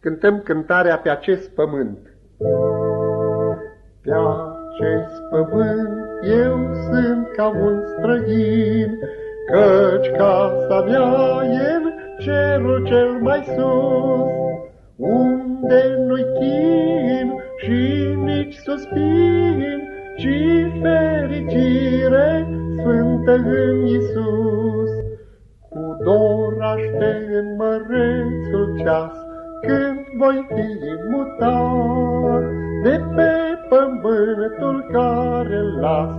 cântăm cântarea pe acest pământ. Pe acest pământ eu sunt ca un străin, Căci casa mea e în cerul cel mai sus, Unde nu-i chin și nici suspin, Ci fericire sfântă în Iisus. Cu dor aștept mărețul ceas, când voi fi mutat de pe pământul care las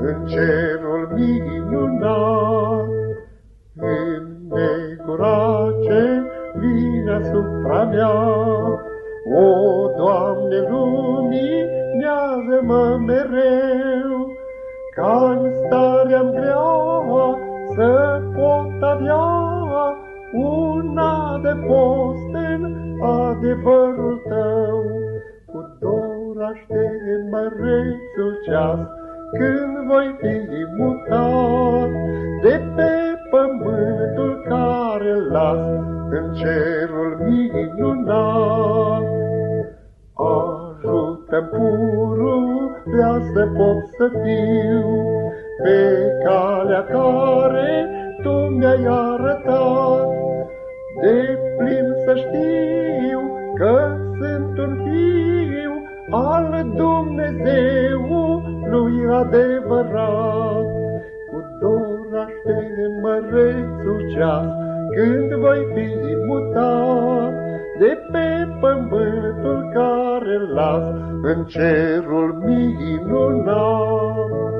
în cerul minunat. În negura ce vine asupra mea, o, Doamne, luminează-mă mereu, ca-n starea-mi grea să pot avea una de post în adevărul tău, cu dor aștept mărețul ceas, când voi fi mutat de pe pământul care las în cerul minunat. Ajută-mi pururea să pot să fiu pe calea care Tu mi-ai arătat, de plin să știu că sunt un fiu al Dumnezeului adevărat. Cu dor aștept mărețul ceas, când voi fi mutat de pe pământul care las în cerul minunat.